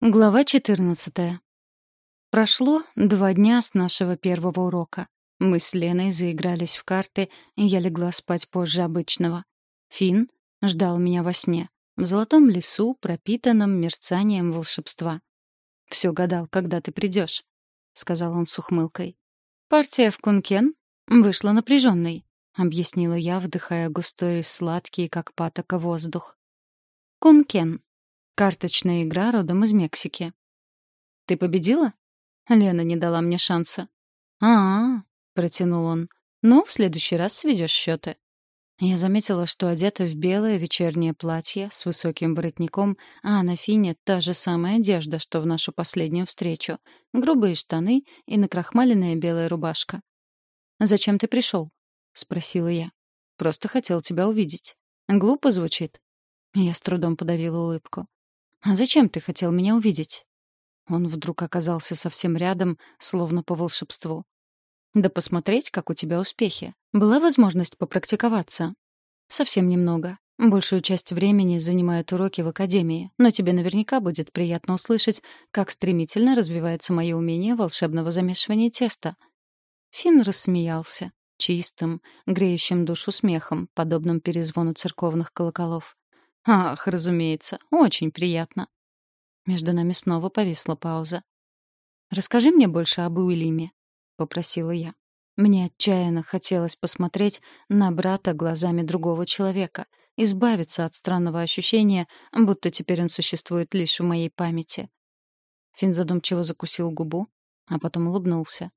Глава 14. Прошло два дня с нашего первого урока. Мы с Леной заигрались в карты, и я легла спать позже обычного. Финн ждал меня во сне, в золотом лесу, пропитанном мерцанием волшебства. «Все гадал, когда ты придешь», — сказал он с ухмылкой. «Партия в Кункен вышла напряженной», — объяснила я, вдыхая густой и сладкий, как патока, воздух. Кункен Карточная игра родом из Мексики. «Ты победила?» Лена не дала мне шанса. «А-а-а», протянул он. «Ну, в следующий раз сведешь счеты». Я заметила, что одета в белое вечернее платье с высоким воротником, а на Финне та же самая одежда, что в нашу последнюю встречу. Грубые штаны и накрахмаленная белая рубашка. «Зачем ты пришел?» — спросила я. «Просто хотел тебя увидеть». Глупо звучит. Я с трудом подавила улыбку. «А зачем ты хотел меня увидеть?» Он вдруг оказался совсем рядом, словно по волшебству. «Да посмотреть, как у тебя успехи. Была возможность попрактиковаться?» «Совсем немного. Большую часть времени занимают уроки в академии, но тебе наверняка будет приятно услышать, как стремительно развивается мое умение волшебного замешивания теста». Финн рассмеялся, чистым, греющим душу смехом, подобным перезвону церковных колоколов. «Ах, разумеется, очень приятно». Между нами снова повисла пауза. «Расскажи мне больше об Уильяме», — попросила я. Мне отчаянно хотелось посмотреть на брата глазами другого человека, избавиться от странного ощущения, будто теперь он существует лишь в моей памяти. Финн задумчиво закусил губу, а потом улыбнулся.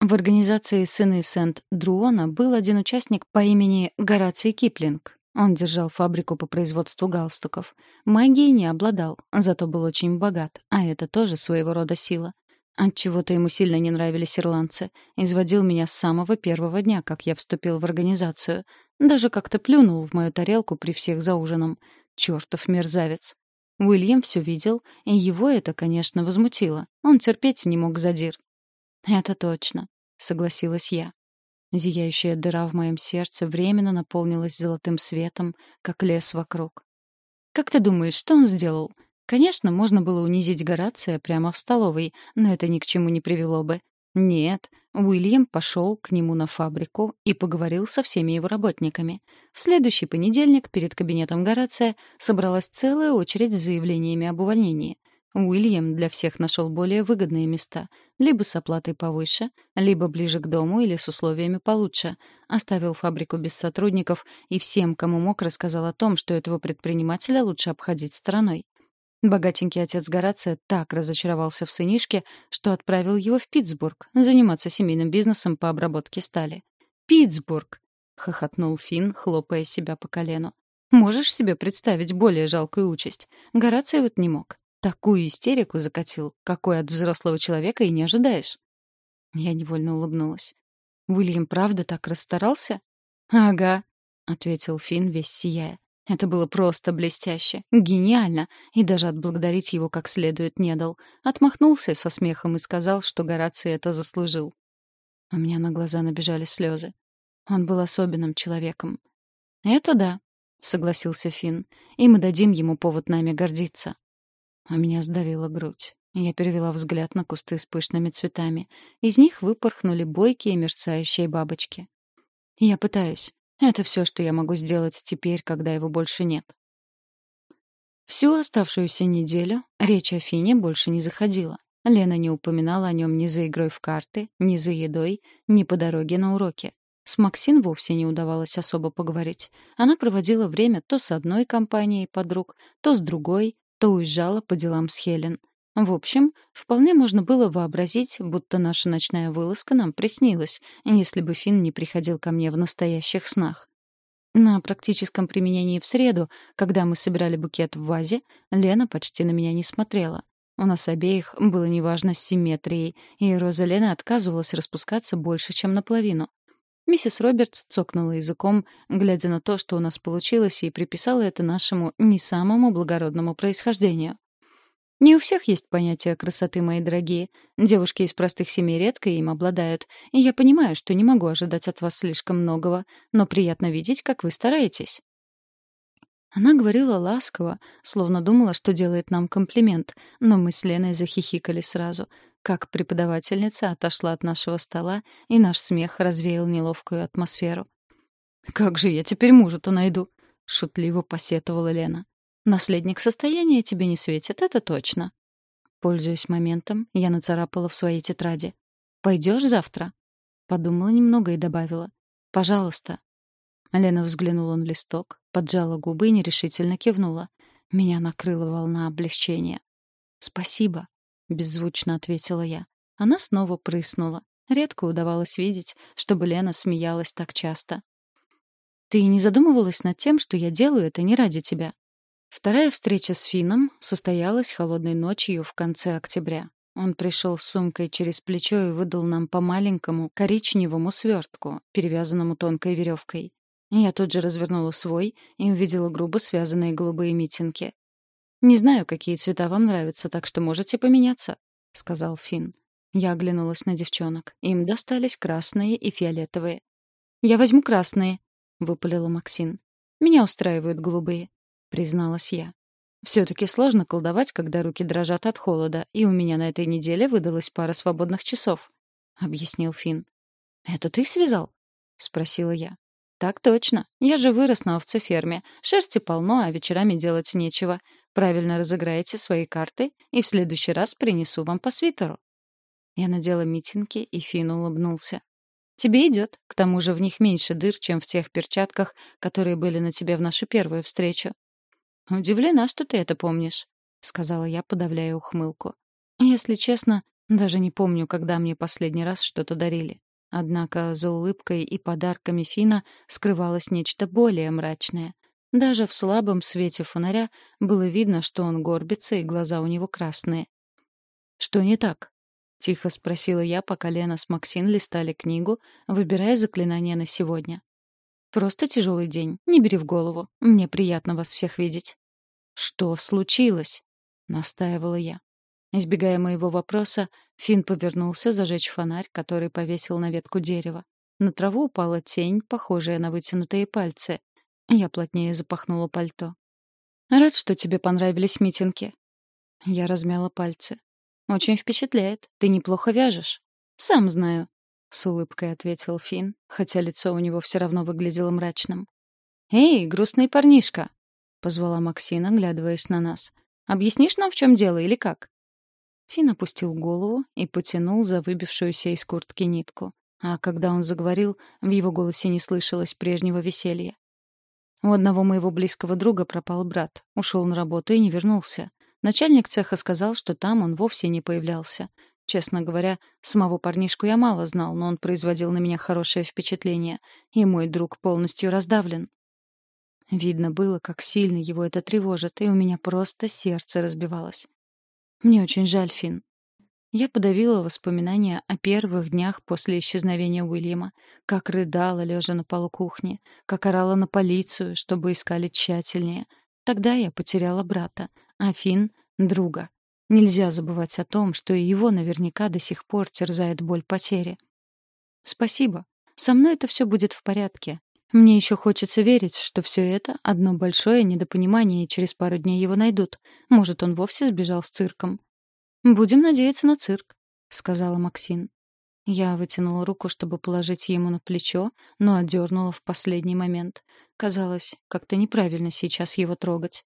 В организации «Сыны Сент-Друона» был один участник по имени Гораций Киплинг. Он держал фабрику по производству галстуков. Магией не обладал, зато был очень богат, а это тоже своего рода сила. Отчего-то ему сильно не нравились ирландцы. Изводил меня с самого первого дня, как я вступил в организацию. Даже как-то плюнул в мою тарелку при всех за ужином. Чёртов мерзавец. Уильям все видел, и его это, конечно, возмутило. Он терпеть не мог задир. «Это точно», — согласилась я. Зияющая дыра в моем сердце временно наполнилась золотым светом, как лес вокруг. «Как ты думаешь, что он сделал?» Конечно, можно было унизить Горация прямо в столовой, но это ни к чему не привело бы. Нет, Уильям пошел к нему на фабрику и поговорил со всеми его работниками. В следующий понедельник перед кабинетом Горация собралась целая очередь с заявлениями об увольнении. Уильям для всех нашел более выгодные места, либо с оплатой повыше, либо ближе к дому или с условиями получше. Оставил фабрику без сотрудников и всем, кому мог, рассказал о том, что этого предпринимателя лучше обходить стороной. Богатенький отец Горация так разочаровался в сынишке, что отправил его в Питтсбург заниматься семейным бизнесом по обработке стали. «Питтсбург!» — хохотнул Финн, хлопая себя по колену. «Можешь себе представить более жалкую участь? Горация вот не мог. Такую истерику закатил, какой от взрослого человека и не ожидаешь. Я невольно улыбнулась. Уильям правда так расстарался? Ага, ответил Финн, весь сияя. Это было просто блестяще, гениально, и даже отблагодарить его как следует не дал. Отмахнулся со смехом и сказал, что Гораций это заслужил. У меня на глаза набежали слезы. Он был особенным человеком. «Это да», — согласился Финн, — «и мы дадим ему повод нами гордиться». У меня сдавила грудь. Я перевела взгляд на кусты с пышными цветами. Из них выпорхнули бойкие мерцающие бабочки. Я пытаюсь. Это все, что я могу сделать теперь, когда его больше нет. Всю оставшуюся неделю речь о Фине больше не заходила. Лена не упоминала о нем ни за игрой в карты, ни за едой, ни по дороге на уроки. С Максин вовсе не удавалось особо поговорить. Она проводила время то с одной компанией подруг, то с другой, то уезжала по делам с Хелен. В общем, вполне можно было вообразить, будто наша ночная вылазка нам приснилась, если бы Финн не приходил ко мне в настоящих снах. На практическом применении в среду, когда мы собирали букет в вазе, Лена почти на меня не смотрела. У нас обеих было неважно с симметрией, и Роза Лена отказывалась распускаться больше, чем наполовину. Миссис Робертс цокнула языком, глядя на то, что у нас получилось, и приписала это нашему не самому благородному происхождению. Не у всех есть понятие красоты, мои дорогие. Девушки из простых семей редко им обладают, и я понимаю, что не могу ожидать от вас слишком многого, но приятно видеть, как вы стараетесь. Она говорила ласково, словно думала, что делает нам комплимент, но мы с Леной захихикали сразу. Как преподавательница отошла от нашего стола, и наш смех развеял неловкую атмосферу. «Как же я теперь мужа-то найду?» — шутливо посетовала Лена. «Наследник состояния тебе не светит, это точно». Пользуясь моментом, я нацарапала в своей тетради. «Пойдешь завтра?» Подумала немного и добавила. «Пожалуйста». Лена взглянула на листок, поджала губы и нерешительно кивнула. Меня накрыла волна облегчения. «Спасибо», — беззвучно ответила я. Она снова прыснула. Редко удавалось видеть, чтобы Лена смеялась так часто. «Ты не задумывалась над тем, что я делаю это не ради тебя?» Вторая встреча с Фином состоялась холодной ночью в конце октября. Он пришел с сумкой через плечо и выдал нам по маленькому коричневому свертку, перевязанному тонкой веревкой. Я тут же развернула свой и увидела грубо связанные голубые митинги. «Не знаю, какие цвета вам нравятся, так что можете поменяться», — сказал Финн. Я оглянулась на девчонок. Им достались красные и фиолетовые. «Я возьму красные», — выпалила Максин. «Меня устраивают голубые», — призналась я. «Все-таки сложно колдовать, когда руки дрожат от холода, и у меня на этой неделе выдалась пара свободных часов», — объяснил Финн. «Это ты связал?» — спросила я. «Так точно. Я же вырос на овцеферме. Шерсти полно, а вечерами делать нечего. Правильно разыграете свои карты, и в следующий раз принесу вам по свитеру». Я надела митинги, и Финн улыбнулся. «Тебе идет. К тому же в них меньше дыр, чем в тех перчатках, которые были на тебе в нашу первую встречу». «Удивлена, что ты это помнишь», — сказала я, подавляя ухмылку. «Если честно, даже не помню, когда мне последний раз что-то дарили. Однако за улыбкой и подарками Фина скрывалось нечто более мрачное. Даже в слабом свете фонаря было видно, что он горбится, и глаза у него красные. «Что не так?» — тихо спросила я, пока Лена с Максин листали книгу, выбирая заклинание на сегодня. «Просто тяжелый день. Не бери в голову. Мне приятно вас всех видеть». «Что случилось?» — настаивала я. Избегая моего вопроса, Финн повернулся зажечь фонарь, который повесил на ветку дерева. На траву упала тень, похожая на вытянутые пальцы. Я плотнее запахнула пальто. «Рад, что тебе понравились митинги». Я размяла пальцы. «Очень впечатляет. Ты неплохо вяжешь». «Сам знаю», — с улыбкой ответил Финн, хотя лицо у него все равно выглядело мрачным. «Эй, грустный парнишка!» — позвала Максина, глядываясь на нас. «Объяснишь нам, в чем дело или как?» Фин опустил голову и потянул за выбившуюся из куртки нитку. А когда он заговорил, в его голосе не слышалось прежнего веселья. У одного моего близкого друга пропал брат, ушел на работу и не вернулся. Начальник цеха сказал, что там он вовсе не появлялся. Честно говоря, самого парнишку я мало знал, но он производил на меня хорошее впечатление, и мой друг полностью раздавлен. Видно было, как сильно его это тревожит, и у меня просто сердце разбивалось. Мне очень жаль, Фин. Я подавила воспоминания о первых днях после исчезновения Уильяма, как рыдала, лежа на полу кухни, как орала на полицию, чтобы искали тщательнее. Тогда я потеряла брата, а Фин — друга. Нельзя забывать о том, что и его наверняка до сих пор терзает боль потери. Спасибо. Со мной это все будет в порядке. Мне еще хочется верить, что все это — одно большое недопонимание, и через пару дней его найдут. Может, он вовсе сбежал с цирком. «Будем надеяться на цирк», — сказала Максин. Я вытянула руку, чтобы положить ему на плечо, но отдернула в последний момент. Казалось, как-то неправильно сейчас его трогать.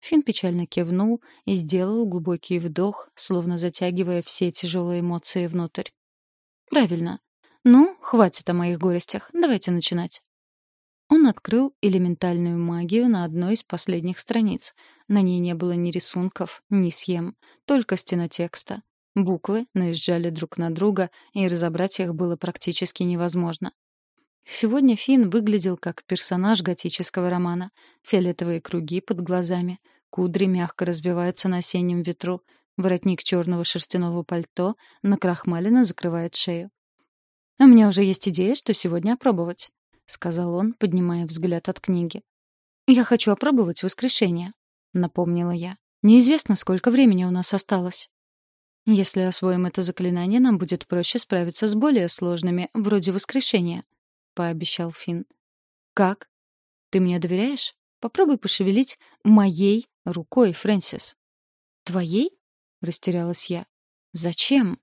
Фин печально кивнул и сделал глубокий вдох, словно затягивая все тяжелые эмоции внутрь. «Правильно. Ну, хватит о моих горестях. Давайте начинать». Он открыл элементальную магию на одной из последних страниц. На ней не было ни рисунков, ни схем, только стена текста. Буквы наезжали друг на друга, и разобрать их было практически невозможно. Сегодня Финн выглядел как персонаж готического романа. Фиолетовые круги под глазами, кудри мягко развиваются на осеннем ветру, воротник черного шерстяного пальто накрахмаленно закрывает шею. «У меня уже есть идея, что сегодня опробовать», — сказал он, поднимая взгляд от книги. «Я хочу опробовать воскрешение», — напомнила я. «Неизвестно, сколько времени у нас осталось». «Если освоим это заклинание, нам будет проще справиться с более сложными, вроде воскрешения», — пообещал Финн. «Как? Ты мне доверяешь?» Попробуй пошевелить моей рукой, Фрэнсис. Твоей? растерялась я. Зачем?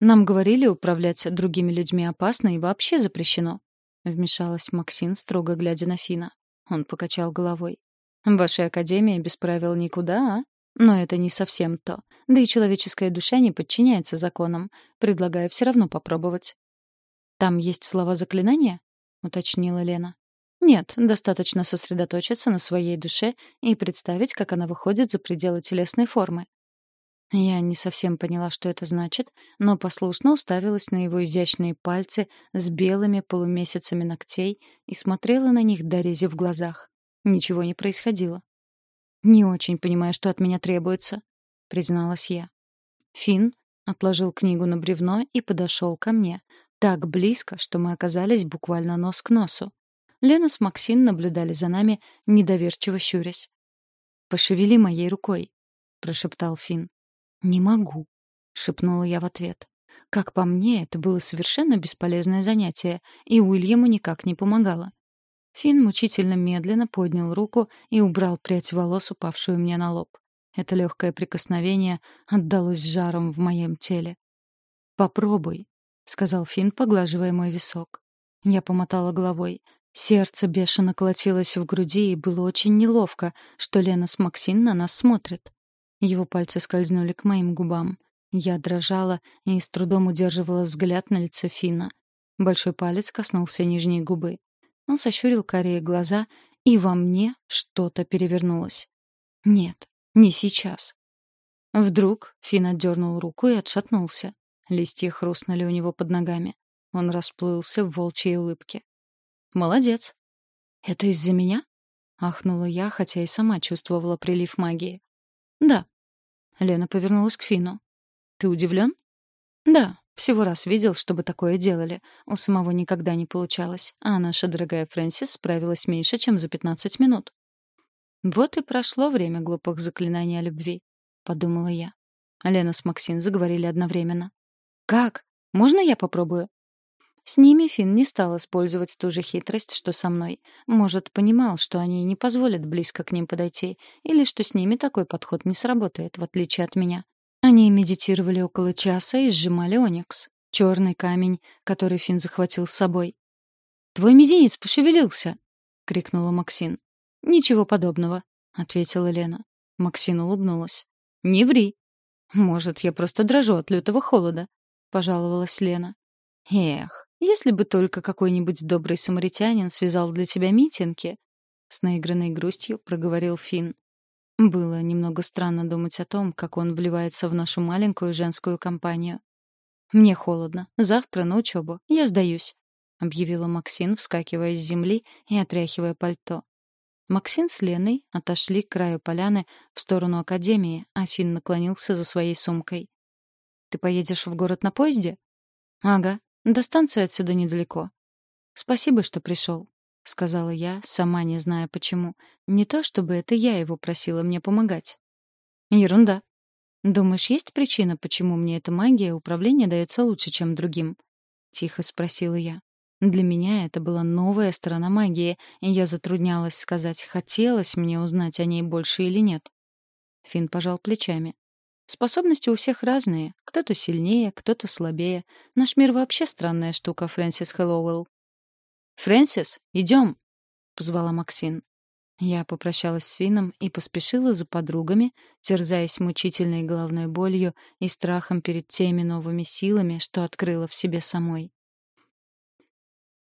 Нам говорили, управлять другими людьми опасно и вообще запрещено. Вмешалась Максин, строго глядя на Фина. Он покачал головой. В вашей академии без правил никуда, а? Но это не совсем то. Да и человеческая душа не подчиняется законам. Предлагаю все равно попробовать. Там есть слова заклинания? уточнила Лена. Нет, достаточно сосредоточиться на своей душе и представить, как она выходит за пределы телесной формы. Я не совсем поняла, что это значит, но послушно уставилась на его изящные пальцы с белыми полумесяцами ногтей и смотрела на них до рези в глазах. Ничего не происходило. «Не очень понимаю, что от меня требуется», — призналась я. Финн отложил книгу на бревно и подошел ко мне. Так близко, что мы оказались буквально нос к носу. Лена с Максин наблюдали за нами, недоверчиво щурясь. «Пошевели моей рукой», — прошептал Финн. «Не могу», — шепнула я в ответ. Как по мне, это было совершенно бесполезное занятие, и Уильяму никак не помогало. Финн мучительно медленно поднял руку и убрал прядь волос, упавшую мне на лоб. Это легкое прикосновение отдалось жаром в моем теле. «Попробуй», — сказал Финн, поглаживая мой висок. Я помотала головой. Сердце бешено колотилось в груди, и было очень неловко, что Лена с Максин на нас смотрят. Его пальцы скользнули к моим губам. Я дрожала и с трудом удерживала взгляд на лице Фина. Большой палец коснулся нижней губы. Он сощурил карие глаза, и во мне что-то перевернулось. Нет, не сейчас. Вдруг Фин отдернул руку и отшатнулся. Листья хрустнули у него под ногами. Он расплылся в волчьей улыбке. Молодец. Это из-за меня? ахнула я, хотя и сама чувствовала прилив магии. Да. Лена повернулась к Фину. Ты удивлен? Да, всего раз видел, чтобы такое делали. У самого никогда не получалось, а наша дорогая Фрэнсис справилась меньше, чем за 15 минут. Вот и прошло время глупых заклинаний о любви, подумала я. Лена с Максин заговорили одновременно. Как? Можно я попробую? С ними Финн не стал использовать ту же хитрость, что со мной. Может, понимал, что они не позволят близко к ним подойти, или что с ними такой подход не сработает, в отличие от меня. Они медитировали около часа и сжимали оникс, черный камень, который Финн захватил с собой. «Твой мизинец пошевелился!» — крикнула Максин. «Ничего подобного», — ответила Лена. Максин улыбнулась. «Не ври». «Может, я просто дрожу от лютого холода», — пожаловалась Лена. «Эх, если бы только какой-нибудь добрый самаритянин связал для тебя митинги, с наигранной грустью проговорил Финн. Было немного странно думать о том, как он вливается в нашу маленькую женскую компанию. Мне холодно. Завтра на учебу. Я сдаюсь, объявила Максин, вскакивая с земли и отряхивая пальто. Максин с Леной отошли к краю поляны в сторону академии, а Финн наклонился за своей сумкой. Ты поедешь в город на поезде? Ага, до станции отсюда недалеко. Спасибо, что пришел, сказала я, сама не зная почему. Не то чтобы это я его просила мне помогать. Ерунда. Думаешь, есть причина, почему мне эта магия управления дается лучше, чем другим? тихо спросила я. Для меня это была новая сторона магии, и я затруднялась сказать, хотелось мне узнать о ней больше или нет. Фин пожал плечами. Способности у всех разные. Кто-то сильнее, кто-то слабее. Наш мир вообще странная штука, Фрэнсис Хэллоуэлл. «Фрэнсис, идем!» — позвала Максин. Я попрощалась с Фином и поспешила за подругами, терзаясь мучительной головной болью и страхом перед теми новыми силами, что открыла в себе самой.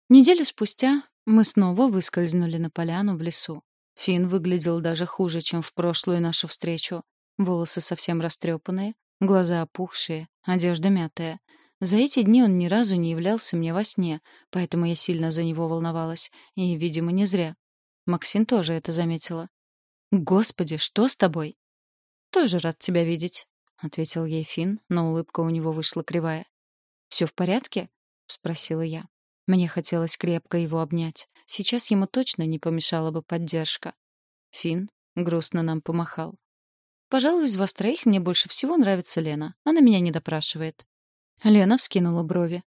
Неделю спустя мы снова выскользнули на поляну в лесу. Фин выглядел даже хуже, чем в прошлую нашу встречу. Волосы совсем растрепанные, глаза опухшие, одежда мятая. За эти дни он ни разу не являлся мне во сне, поэтому я сильно за него волновалась, и, видимо, не зря. Максим тоже это заметила. «Господи, что с тобой?» «Тоже рад тебя видеть», — ответил ей Финн, но улыбка у него вышла кривая. «Все в порядке?» — спросила я. Мне хотелось крепко его обнять. Сейчас ему точно не помешала бы поддержка. Финн грустно нам помахал. Пожалуй, из вас троих мне больше всего нравится Лена. Она меня не допрашивает. Лена вскинула брови.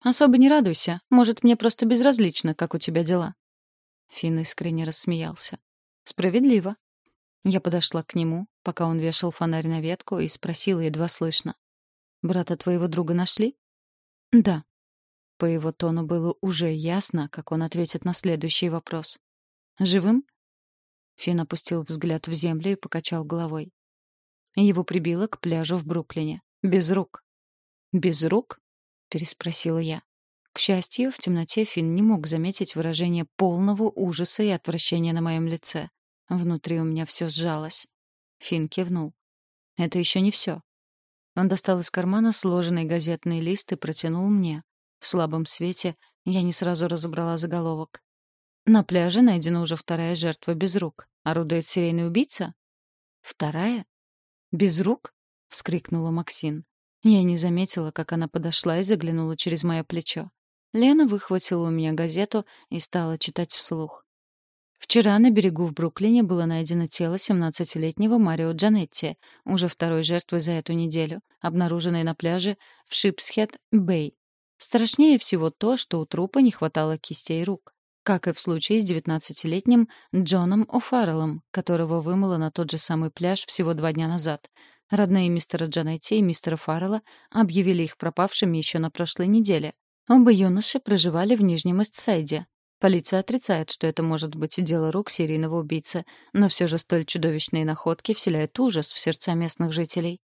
Особо не радуйся. Может, мне просто безразлично, как у тебя дела. Финн искренне рассмеялся. Справедливо. Я подошла к нему, пока он вешал фонарь на ветку, и спросила едва слышно. «Брата твоего друга нашли?» «Да». По его тону было уже ясно, как он ответит на следующий вопрос. «Живым?» Финн опустил взгляд в землю и покачал головой. Его прибило к пляжу в Бруклине. Без рук. «Без рук?» — переспросила я. К счастью, в темноте Финн не мог заметить выражение полного ужаса и отвращения на моем лице. Внутри у меня все сжалось. Финн кивнул. «Это еще не все. Он достал из кармана сложенный газетный лист и протянул мне. В слабом свете я не сразу разобрала заголовок. На пляже найдена уже вторая жертва без рук. Орудует серийный убийца? Вторая? Без рук? вскрикнула Максин. Я не заметила, как она подошла и заглянула через мое плечо. Лена выхватила у меня газету и стала читать вслух. Вчера на берегу в Бруклине было найдено тело 17-летнего Марио Джанетти, уже второй жертвы за эту неделю, обнаруженной на пляже в Шипсхед-Бэй. Страшнее всего то, что у трупа не хватало кистей рук. Как и в случае с 19-летним Джоном О'Фарреллом, которого вымыло на тот же самый пляж всего два дня назад. Родные мистера Джанетти и мистера Фаррелла объявили их пропавшими еще на прошлой неделе. Оба юноши проживали в Нижнем Истсайде, Полиция отрицает, что это может быть дело рук серийного убийцы, но все же столь чудовищные находки вселяют ужас в сердца местных жителей.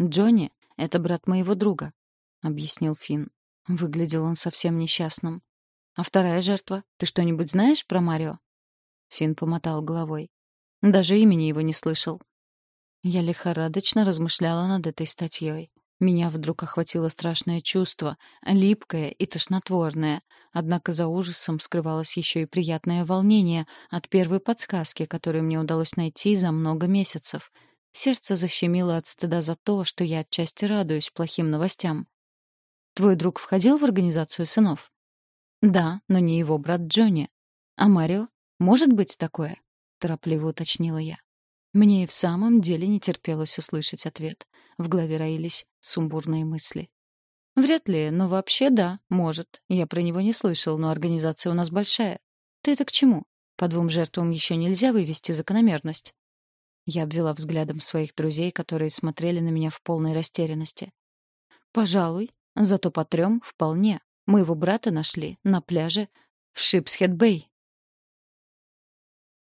«Джонни — это брат моего друга», — объяснил Финн. Выглядел он совсем несчастным. «А вторая жертва? Ты что-нибудь знаешь про Марио?» Финн помотал головой. Даже имени его не слышал. Я лихорадочно размышляла над этой статьей. Меня вдруг охватило страшное чувство, липкое и тошнотворное. Однако за ужасом скрывалось еще и приятное волнение от первой подсказки, которую мне удалось найти за много месяцев. Сердце защемило от стыда за то, что я отчасти радуюсь плохим новостям. «Твой друг входил в организацию сынов?» «Да, но не его брат Джонни. А Марио? Может быть такое?» — торопливо уточнила я. Мне и в самом деле не терпелось услышать ответ. В голове роились сумбурные мысли. Вряд ли, но вообще да, может. Я про него не слышал, но организация у нас большая. Ты это к чему? По двум жертвам еще нельзя вывести закономерность. Я обвела взглядом своих друзей, которые смотрели на меня в полной растерянности. Пожалуй, зато по трем вполне. Моего брата нашли на пляже в Шипсхед-Бэй.